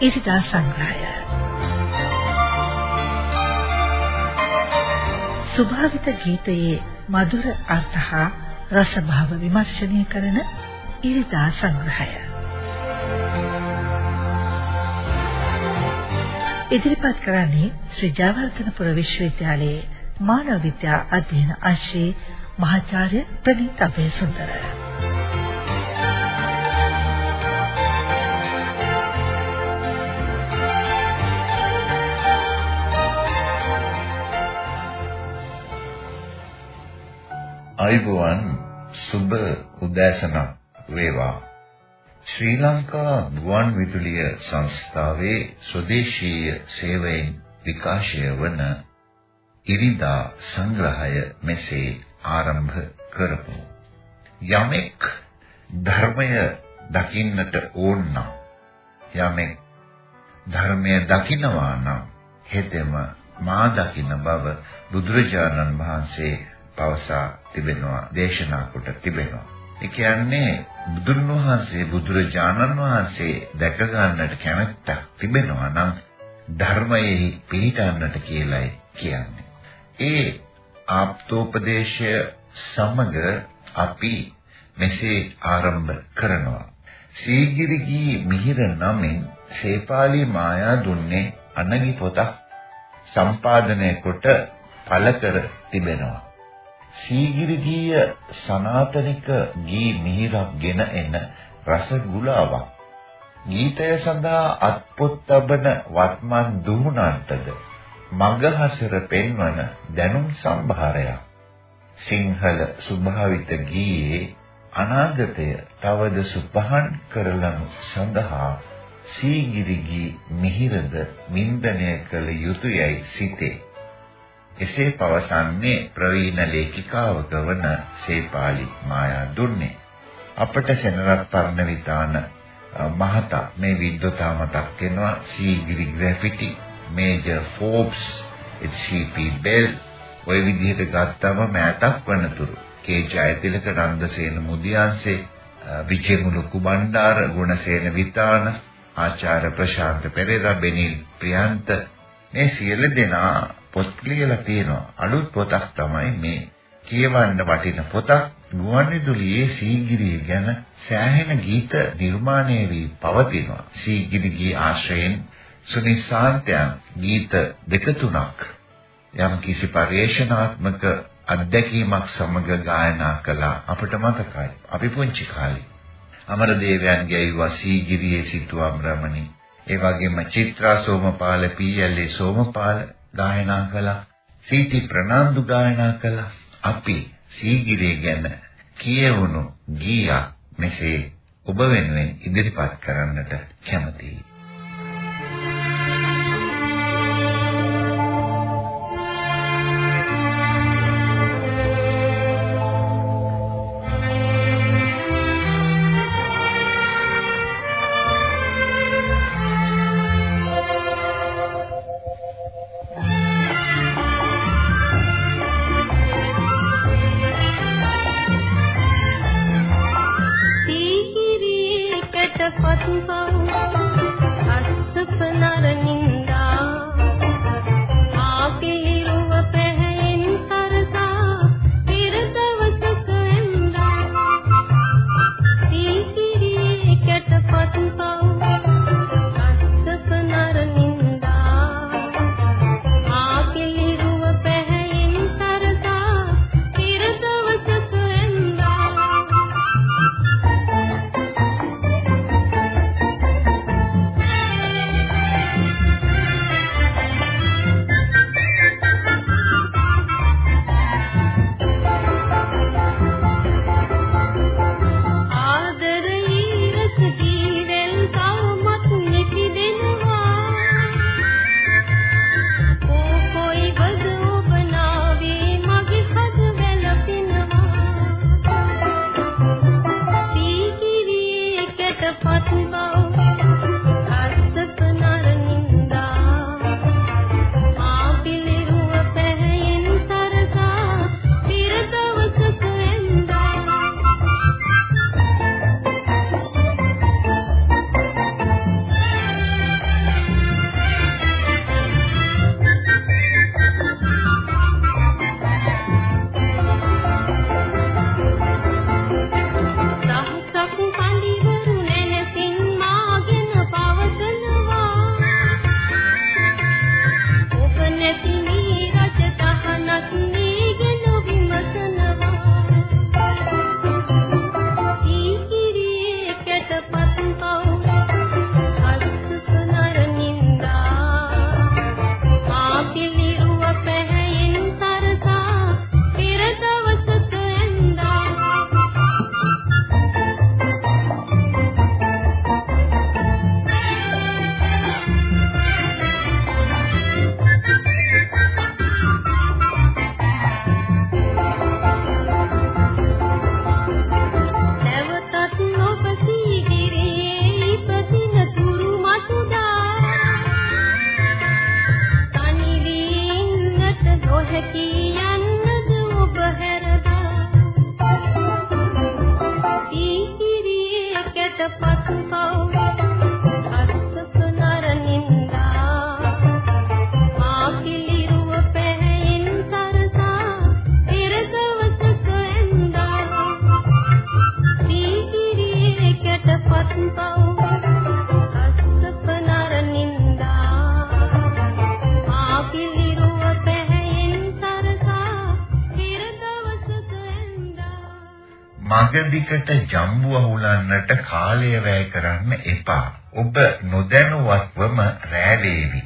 ඉරිදා සංග්‍රහය සුභාවිත ගීතයේ මధుර අර්ථ හා රසභාව විමර්ශනය කරන ඉරිදා සංග්‍රහය ඉදිරිපත් කරන්නේ ශ්‍රී ජයවර්ධනපුර විශ්වවිද්‍යාලයේ මානව විද්‍යා අධ්‍යයන අංශයේ මහාචාර්ය ප්‍රනීත් අබේසුන්දර අයිබෝවන් සුබ උදෑසනක් වේවා. ශ්‍රී ලංකා ගුවන් විදුලිය සංස්ථාවේ ස්වදේශීය සේවයෙන් විකාශය වන ඉරිදා සංග්‍රහය මෙසේ ආරම්භ කරමු යමෙක් ධර්මය දකින්නට ඕන නම් යමෙක් ධර්මය දකිනවා නම් හෙතෙම මා දකින බව බුදුරජාණන් වහන්සේ පවසා තිබෙනවා දේශනා කොට තිබෙනවා. ඒ කියන්නේ බුදුන් වහන්සේ බුදුරජාණන් වහන්සේ දැක ගන්නට කැමැත්තක් තිබෙනවා නම් ධර්මයේ පිළිටන්නට කියලයි කියන්නේ. ඒ ආප්තෝපදේශය සමග අපි මෙසේ ආරම්භ කරනවා. සීගිරිගී මිහිර නමින් සේපාලි මායා දුන්නේ අනගි පොතක් සම්පාදනය කොට පළ කර තිබෙනවා. සීගිරි ගීය සනාතනික ගී මිහිරක්ගෙන එන රස ගුලාවක්. ගීතය සඳහා අත්පොත් තබන වත්මන් දුහුණන්ටද මගහසර පෙන්වන දැනුම් සම්භාරයක්. සිංහල ස්වභාවිත ගීයේ අනාගතය තවද සුපහන් කරලනු සඳහා සීගිරි ගී මිහිරද වින්දනය කළ යුතුයයි සිතේ. එසේ පවසන්නේ ප්‍රවීණ ලේඛිකාවක වන සේපාලි මායා දුන්නේ. අපට සෙනරත් පර්ණවිතාන මහතා මේ විද්වතා මතක් වෙනවා Sigiri graffiti major Forbes H C P. Bell ඔය විදිහට ගත්තම මෑතක් වනතුරු කේ ජයතිලක නන්දසේන මුදියන්සේ විජේමුළු කුබණ්ඩාර ගුණසේන විතාන ආචාර්ය ප්‍රශාන්ත පෙරේරා බෙනිල් ප්‍රියන්ත මේ සියලු දෙනා පොත් ලියලා තියෙනවා. අලුත් පොතක් තමයි මේ කියවන්න වටින පොතක්. ගුවන්විදුලියේ සීගිරිය ගැන සෑහෙන ගීත නිර්මාණය වී පවතිනවා. සීගිරි ගී ආශ්‍රයෙන් සුනිසාන්තයන් ගීත දෙක තුනක් යම් කිසි පරිේශනාත්මක අත්දැකීමක් සමග ගායනා කළා අපට මතකයි. අපි පුංචි කාලේ අමරදේවයන්ගේ වසීගිරියේ සිටුවම් රමණී ඒ වගේම චිත්‍රා සෝමපාල පීඑල්ඒ සෝමපාල ගායනා කළා. සීටි ප්‍රනාන්දු ගායනා කළා. අපි සීගිරිය ගැන කියවුණු ගීයක් මෙසේ ඔබ වෙනුවෙන් ඉදිරිපත් කරන්නට කැමතියි. මගදිකට ජම්බු අහුලන්නට කාලය වැය කරන්න එපා. ඔබ නොදැනුවත්වම රැවේවි.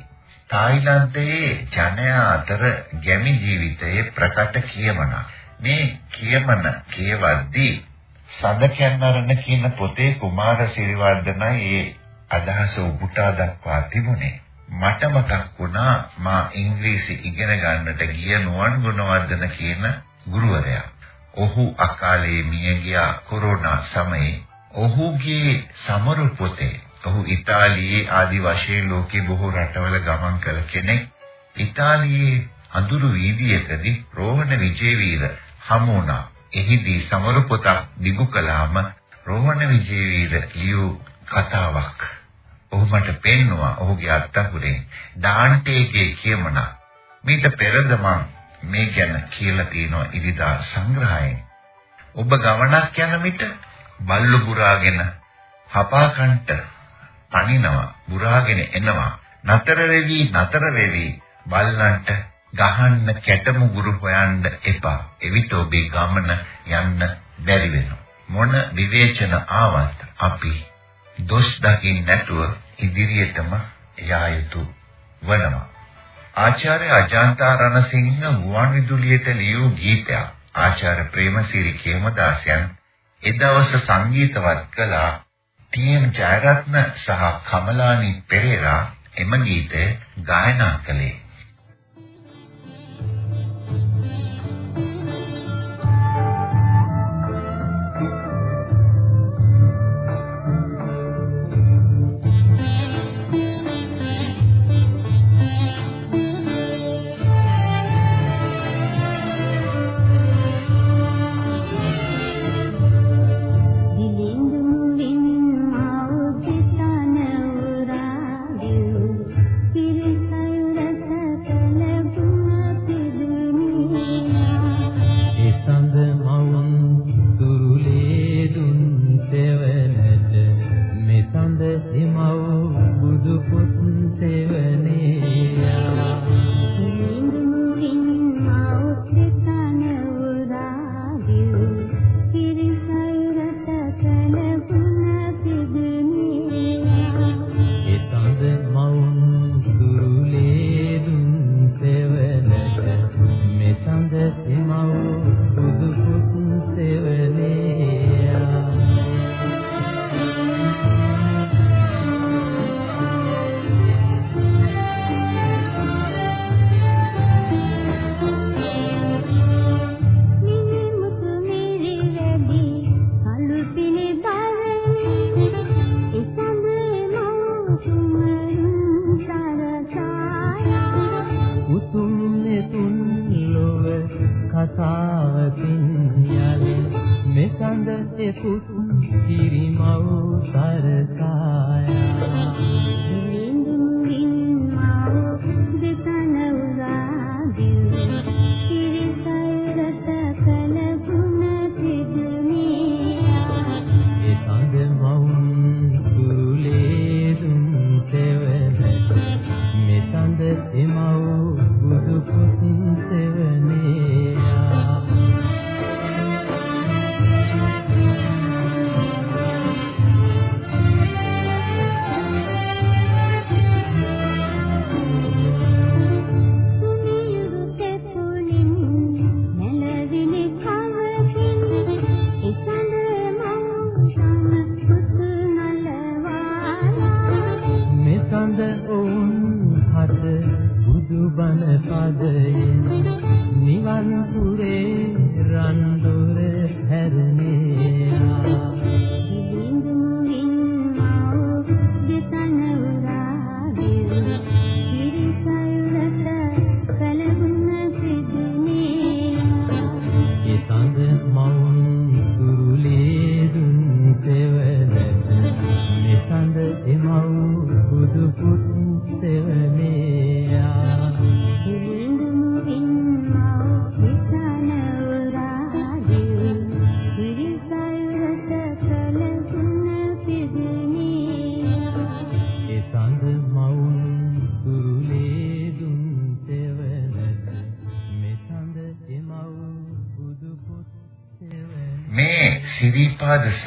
තායිලන්තයේ ජනයා අතර ගැමි ජීවිතයේ ප්‍රකට කියමන. මේ කියමන කියවද්දී සඳකයන්වරණ කියන පොතේ කුමාර සිරිවර්ධනයි ඒ අදහස උපුටා දක්වා තිබුණේ. මට මතක් වුණා මා ඉංග්‍රීසි ඉගෙන ගන්නට ගිය නුවන් ගුණවර්ධන කියන ගුරුවරයා. ඔහු අකාලේ මිය ගියා කොරෝනා සමයේ. ඔහුගේ සමරු පොතේ ඔහු ඉතාලියේ ආදි වශයෙන් ලෝකේ බොහෝ රටවල ගමන් කළ කෙනෙක්. ඉතාලියේ අඳුරු වීදියකදී රෝහණ විජේවීර හමු වුණා. එහිදී සමරු පොතක් දිගු කළාම රෝහණ විජේවීර ලියූ කතාවක්. ඔහු මට පෙන්නවා ඔහුගේ අත්අඩුවේ ඩාන්ටේගේ කියමන. මීට පෙරද මං මේ ගැන කියලා තියෙනවා ඉදිදා සංග්‍රහයෙන්. ඔබ ගමනක් යන විට බල්ලු පුරාගෙන හපාකන්ට පනිනවා පුරාගෙන එනවා නතර වෙවි නතර වෙවි බල්ලන්ට ගහන්න කැටමුගුරු හොයන්න එපා. එවිට ඔබේ ගමන යන්න බැරි වෙනවා. මොන විවේචන ආවත් අපි දොස් දකින්න නැතුව ඉදිරියටම යා යුතු වනවා. ආචාර්ය අජාන්තා රණසිංහ ගුවන් විදුලියට ලියූ ගීතයක්. ආචාර්ය ප්‍රේමසිරි කේමදාසයන් එදවස සංගීතවත් කළා. ටීඑම් ජයරත්න සහ කමලානි පෙරේරා එම ගීතය ගායනා කළේ.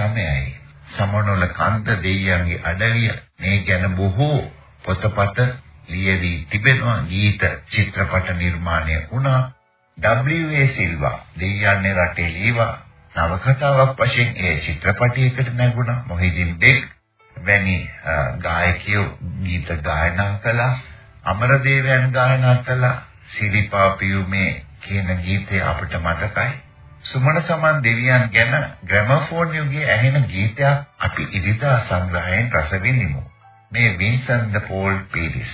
සමයයි සමනොල කන්ද දෙයියන්ගේ අඩවිය මේ ගැන බොහෝ පොතපත ලියවි තිබෙනවා. ගීත චිත්‍රපට නිර්මාණය වුණා. W.A. සිල්වා දෙයියන්නේ රටේ ලීවා නවකතාවක් වශයෙන් ඒ චිත්‍රපටයකට නැගුණා. මොහිදින් බෙක් වැනි ගායකයෝ ගීත ගායනා කළා. අමරදේවයන් ගායනා කළා. සිරිපා පියුමේ කියන ගීතය අපිට මතකයි. සුමන සමන් දෙවියන් ගැන ග්‍රැමෆෝන් යුගයේ ඇහෙන ගීතයක් අපි ඉරිදා සංග්‍රහයෙන් රස විඳිමු. මේ වින්සන් ද පෝල් පීරිස්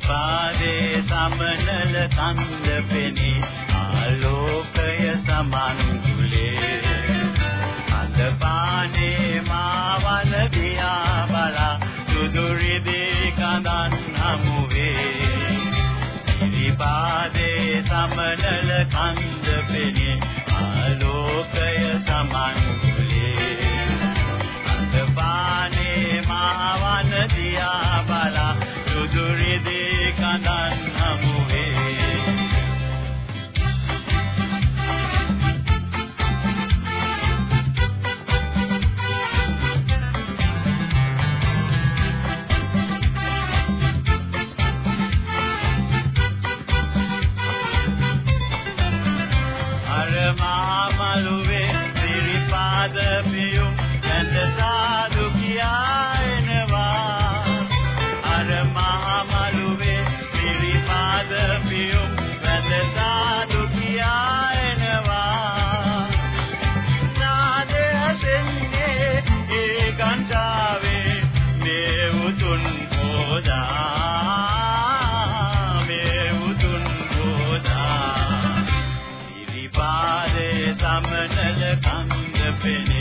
පාදේ සමනල කන්ද පෙනී ආලෝකය සමන් කුලේ අද පානේ මාවල දියා බලා සුදුරිදී කඳන් හමුවේ ඉරිපාදේ සමනල කන්ද පෙනී ආලෝකය සමන් කුලේ කන්ද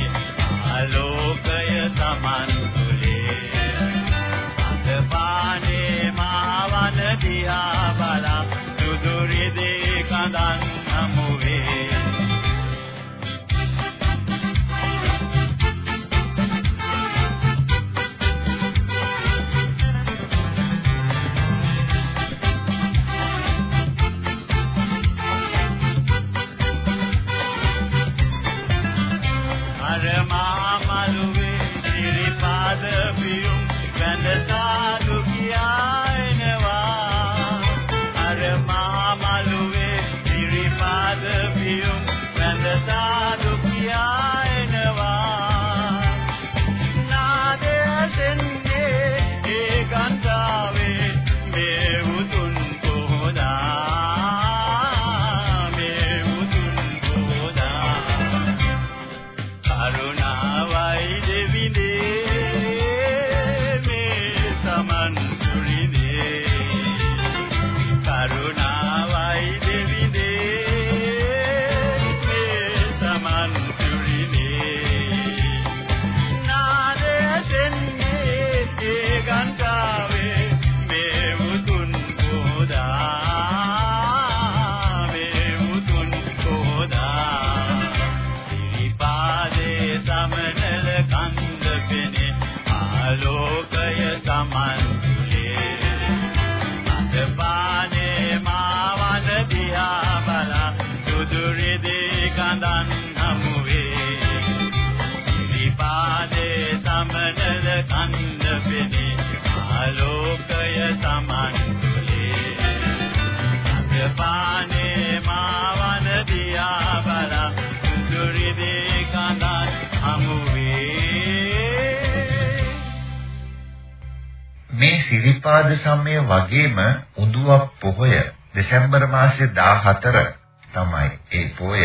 මේ සිරිපාද සමය වගේම උඳුවක් පොහොය. දෙසැම්බර් මාසයේ 14 තමයි ඒ පොය.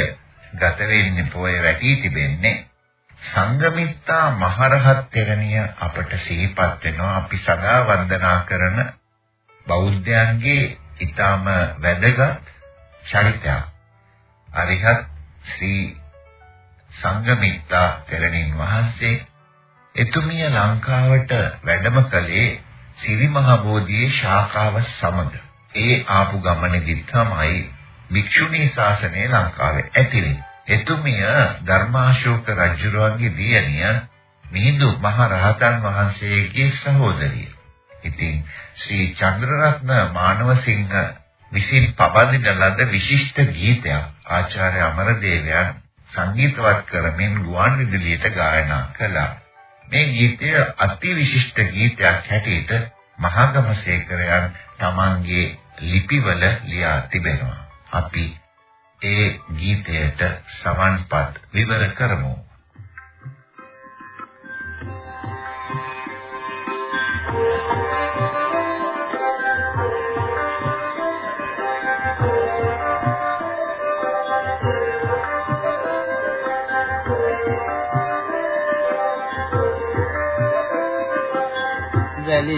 ගත වෙන්නේ පොය වැටී තිබෙන්නේ. සංගමිත්තා මහරහත් තෙරණිය අපට සිහිපත් වෙනවා. අපි සදා වන්දනා කරන බෞද්ධයන්ගේ ඊටාම වැදගත් චරිතයක්. අරිහත් ශ්‍රී සංගමිත්තා තෙරණින් වහන්සේ එතුමිය ලංකාවට වැඩම කළේ සිරිමහ බෝධියේ ශාඛාව සමග. ඒ ආපු ගමනේදී තමයි භික්ෂුණී ශාසනය ලංකාවේ ඇති වෙන්නේ. එතුමිය ධර්මාශෝක රජුගේ දියණිය මිහිඳු මහ රහතන් වහන්සේගේ සහෝදරිය. ඉතින් ශ්‍රී චන්ද්‍රරත්න මානවසිංහ විසින් පබඳින ලද විශිෂ්ට ගීතයක් ආචාර්ය අමරදේවයන් සංගීතවත් කරමින් ගුවන් විදුලියට ගායනා කළා. මේ ගීතය අති විශිෂ්ට ගීතයක් හැටියට මහාගමසේකරයන් තමන්ගේ ලිපිවල ලියා තිබෙනවා. අපි ඒ ගීතයට සමන්පත් විවර කරමු.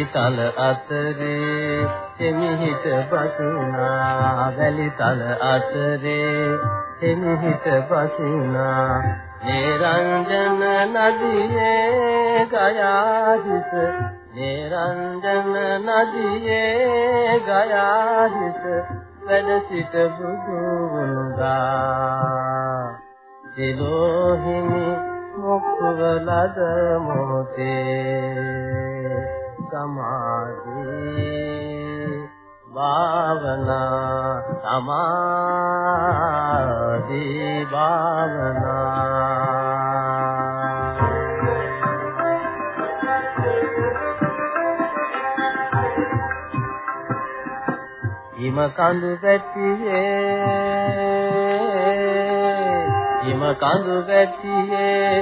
තල අතරේ එමිහිට බසුනා වැලි තල අතරේ එමිහිට බසුනා නිරංජන නදියේ ගයා හිස නිරංජන නදියේ ගයා හිස වැඩ සිට බුදු වුණා දිලෝහිමි මුක්වලද මොතේ සමාධි භාවනා සමාධි භාවනා හිම කඳු වැටියේ හිම කඳු වැටියේ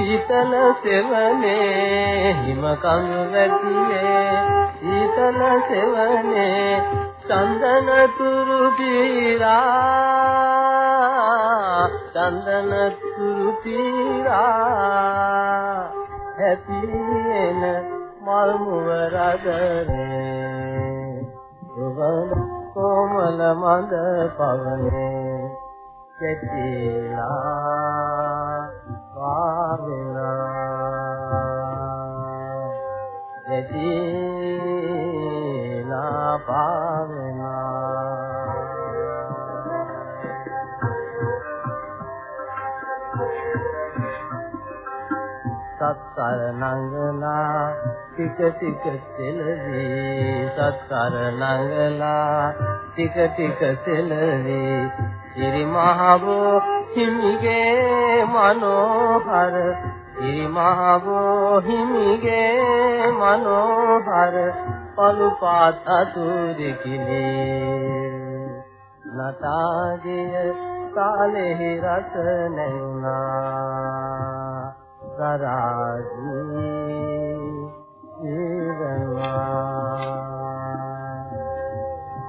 සීතල සෙවනේ හිම කඳු වැටියේ. සීතල සෙවනේ චන්දන තුරු පීරා. චන්දන තුරු පීරා. හැපින මල් මුවරදනේ. සුවඳ කොමල මඳ පවනේ. කෙටිලා පාවෙනා දෙතිලා පාවෙනා. සත්තර නංගලා ටික ටික සෙලවි. සත්තර නංගලා ටික ටික සෙලවි. ඉරිමහබෝ හිමිගේ මනෝහර ඉරිමහබෝ හිමිගේ මනෝහර පලුපාත් අතුරුකිලි නතාදිය කාලෙහි රස නැුණා කරාජී ජීවනවා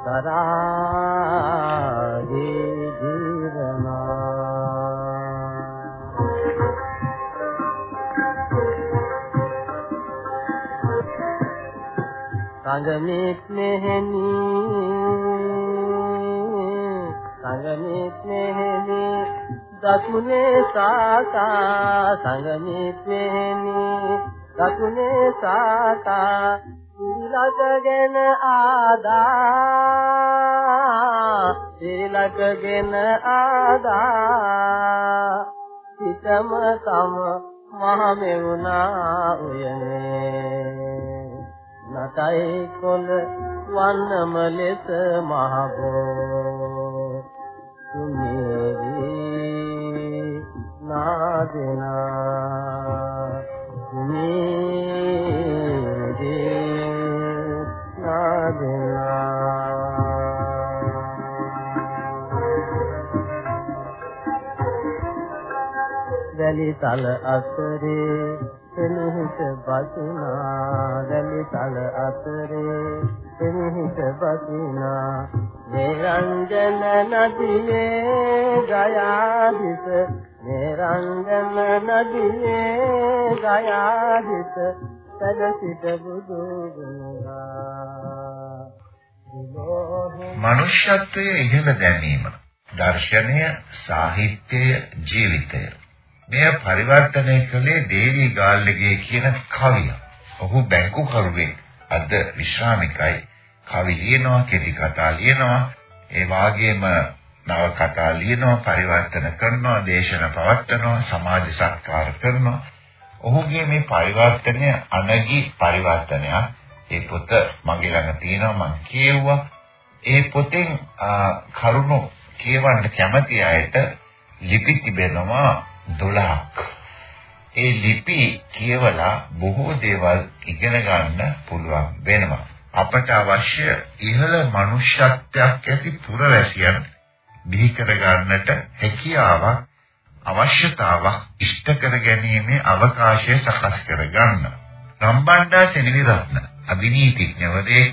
කරාජී සංගමෙත් මෙහෙනි සංගමෙත් මෙහෙනි දකුණේ සාකා සංගමෙත් මෙහෙනි දකුණේ සාකා ඉලකගෙන ආදා ඉලකගෙන ආදා සිතම තම මහ මෙවුනා උයනේ. නටයි කොළ වන්නම ලෙස මහබෝ සුමේරි නාදනා. සුමේරි නාදනා. වැලි තල අසරේ එනිහිට බසිනා දැලි තල අතරේ. එනිහිට බසිනා නිරංජන නදියේ ගයා හිස නිරංජන නදියේ ගයා හිස සද සිට බුදු ගුණා මනුෂ්‍යත්වයේ ඉහළ දැමීම දර්ශනය සාහිත්‍යය ජීවිතය. මෙය පරිවර්තනය කළේ දේවි ගාල්ලගේ කියන කවිය. ඔහු බැංකු කරුවෙක්. අද විශ්‍රාමිකයි. කවි ලියනවා, කෙටි කතා ලියනවා. ඒ වාගේම නව කතා ලියනවා, පරිවර්තන කරනවා, දේශන පවත්වනවා, සමාජ සත්කාර කරනවා. ඔහුගේ මේ පරිවර්තනය අනගි පරිවර්තනයක්. ඒ පොත මගේ ළඟ තියෙනවා මම කියුවා. ඒ පොතෙන් කරුණු කියවන්න කැමති අයට ලිපි තිබෙනවා 12ක්. ඒ ලිපි කියවලා බොහෝ දේවල් ඉගෙන ගන්න පුළුවන් වෙනවා. අපට අවශ්‍ය ඉහළ මනුෂ්‍යත්වයක් ඇති පුරවැසියන් බිහි කර ගන්නට හැකියාවක් අවශ්‍යතාවක් ඉෂ්ට කර ගැනීමේ අවකාශය සකස් කර ගන්න. රම්බණ්ඩා සෙනවිරත්න අභිනීතිඥවරේ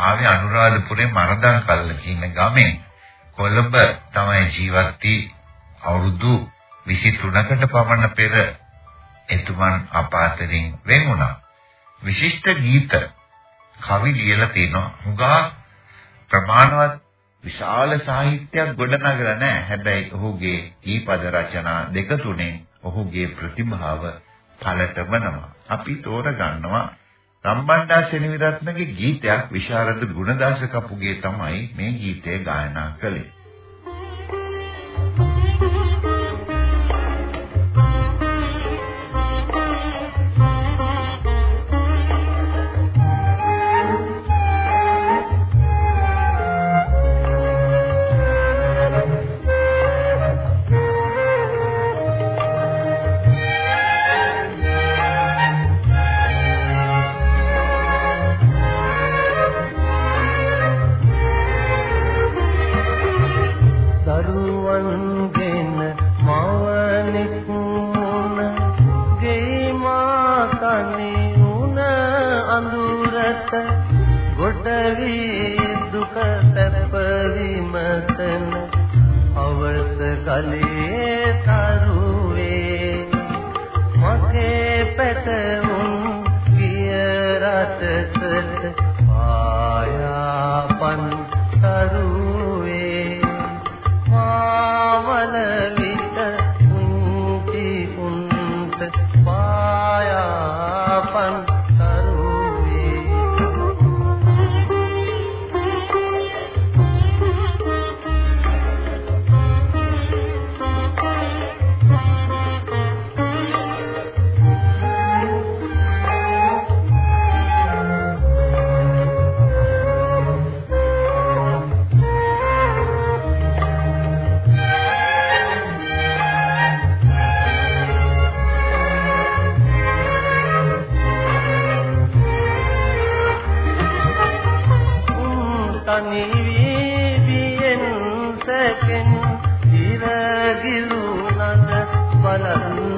ආවේ අනුරාධපුරේ මරදන් කල්ල කියන ගමේ කොළඹ තමයි ජීවත් වී අවුරුදු 23කට පමණ පෙර එතුමන් අපාතරින් වෙන් වුණා. විශිෂ්ට ගීත කවි ලියලා තිනවා. හුඟා ප්‍රමාණවත් විශාල සාහිත්‍යයක් ගොඩනගලා නැහැ. හැබැයි ඔහුගේ ඊපද රචනා දෙක තුනේ ඔහුගේ ප්‍රතිභාව පළටමනවා. අපි තෝරගන්නවා රම්බණ්ඩා සෙනවිරත්නගේ ගීතයක් විශාරද ගුණදාස කපුගේ තමයි මේ ගීතය ගායනා කළේ. Thank you.